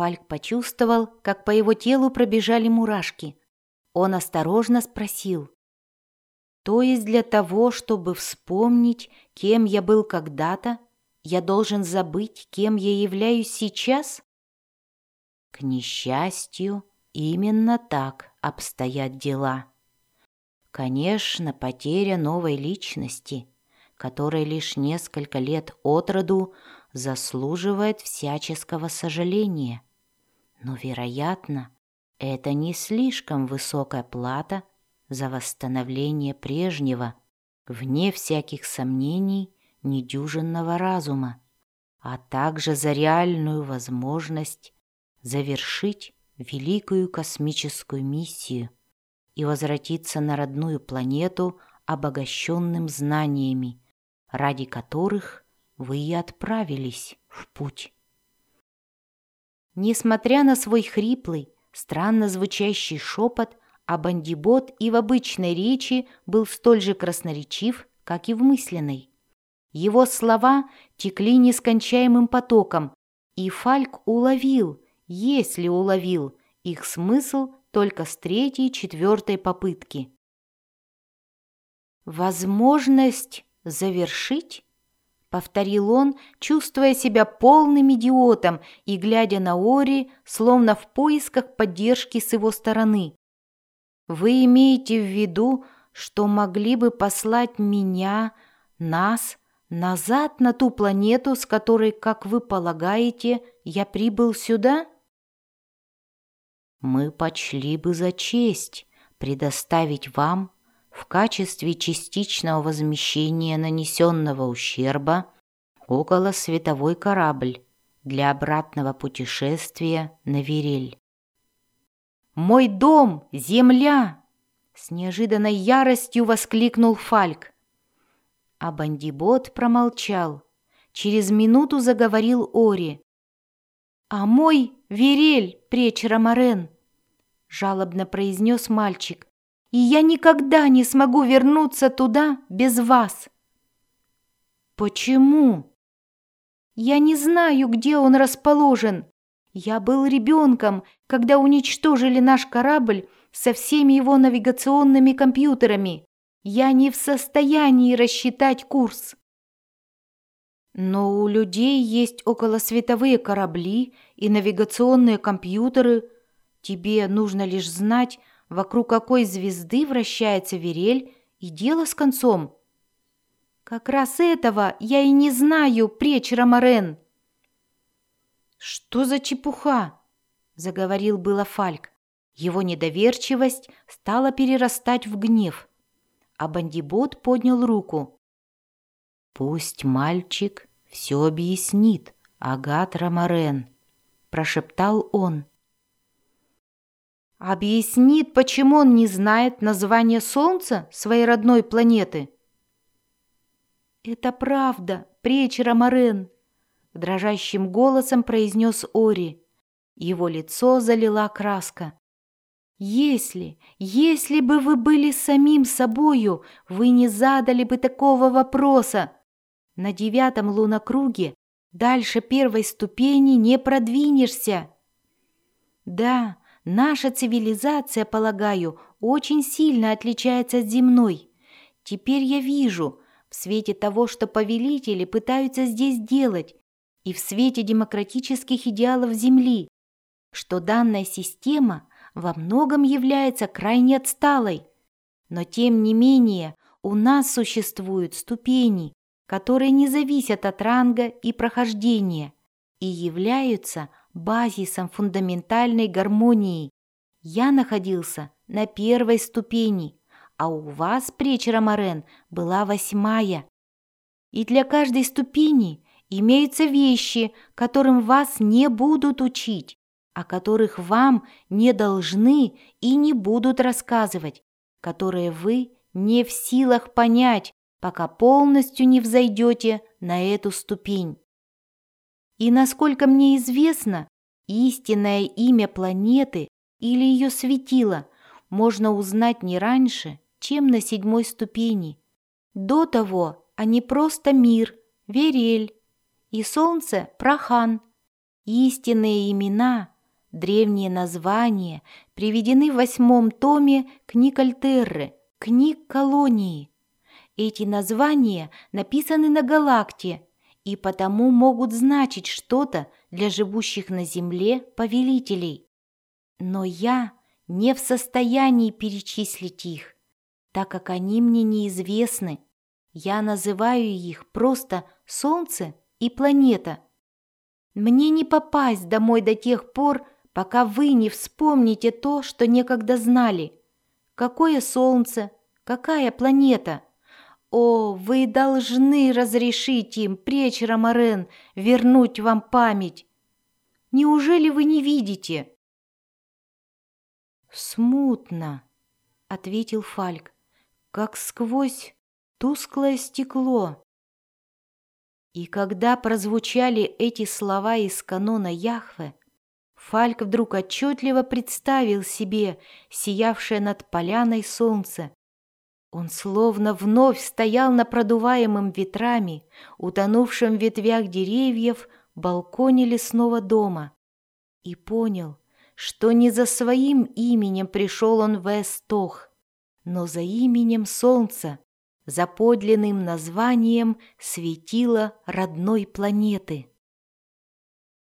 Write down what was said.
Фальк почувствовал, как по его телу пробежали мурашки. Он осторожно спросил. «То есть для того, чтобы вспомнить, кем я был когда-то, я должен забыть, кем я являюсь сейчас?» К несчастью, именно так обстоят дела. Конечно, потеря новой личности, которая лишь несколько лет от роду заслуживает всяческого сожаления. Но, вероятно, это не слишком высокая плата за восстановление прежнего, вне всяких сомнений, недюжинного разума, а также за реальную возможность завершить великую космическую миссию и возвратиться на родную планету обогащенным знаниями, ради которых вы и отправились в путь. Несмотря на свой хриплый, странно звучащий шепот, а бандибот и в обычной речи был столь же красноречив, как и в мысленной. Его слова текли нескончаемым потоком, и Фальк уловил, если уловил, их смысл только с третьей-четвертой попытки. Возможность завершить — повторил он, чувствуя себя полным идиотом и глядя на Ори, словно в поисках поддержки с его стороны. «Вы имеете в виду, что могли бы послать меня, нас, назад на ту планету, с которой, как вы полагаете, я прибыл сюда?» «Мы почли бы за честь предоставить вам в качестве частичного возмещения нанесенного ущерба около световой корабль для обратного путешествия на Верель. «Мой дом! Земля!» С неожиданной яростью воскликнул Фальк. А бандибот промолчал. Через минуту заговорил Ори. «А мой Верель, преч Ромарен!» Жалобно произнес мальчик и я никогда не смогу вернуться туда без вас. Почему? Я не знаю, где он расположен. Я был ребенком, когда уничтожили наш корабль со всеми его навигационными компьютерами. Я не в состоянии рассчитать курс. Но у людей есть околосветовые корабли и навигационные компьютеры. Тебе нужно лишь знать, вокруг какой звезды вращается Верель, и дело с концом. Как раз этого я и не знаю, преч Ромарен. Что за чепуха? заговорил было Фальк. Его недоверчивость стала перерастать в гнев. А бандибот поднял руку. «Пусть мальчик все объяснит, Агат Ромарен», – прошептал он. Объяснит, почему он не знает название Солнца своей родной планеты. «Это правда, пречера Морен», — дрожащим голосом произнес Ори. Его лицо залила краска. «Если, если бы вы были самим собою, вы не задали бы такого вопроса. На девятом лунокруге дальше первой ступени не продвинешься». «Да, Наша цивилизация, полагаю, очень сильно отличается от земной. Теперь я вижу, в свете того, что повелители пытаются здесь делать, и в свете демократических идеалов Земли, что данная система во многом является крайне отсталой. Но тем не менее у нас существуют ступени, которые не зависят от ранга и прохождения и являются базисом фундаментальной гармонии. Я находился на первой ступени, а у вас, пречера Морен, была восьмая. И для каждой ступени имеются вещи, которым вас не будут учить, о которых вам не должны и не будут рассказывать, которые вы не в силах понять, пока полностью не взойдете на эту ступень. И, насколько мне известно, истинное имя планеты или ее светила можно узнать не раньше, чем на седьмой ступени. До того они просто мир, Верель, и солнце – Прахан. Истинные имена, древние названия приведены в восьмом томе книг Альтерры, книг колонии. Эти названия написаны на галакте и потому могут значить что-то для живущих на Земле повелителей. Но я не в состоянии перечислить их, так как они мне неизвестны. Я называю их просто Солнце и планета. Мне не попасть домой до тех пор, пока вы не вспомните то, что некогда знали. Какое Солнце, какая планета? О, вы должны разрешить им, пречь Ромарен, вернуть вам память. Неужели вы не видите? Смутно, ответил Фальк, как сквозь тусклое стекло. И когда прозвучали эти слова из канона Яхве, Фальк вдруг отчетливо представил себе сиявшее над поляной солнце. Он словно вновь стоял на продуваемом ветрами, утонувшем в ветвях деревьев, балконе лесного дома и понял, что не за своим именем пришел он в Эстох, но за именем солнца, за подлинным названием светила родной планеты.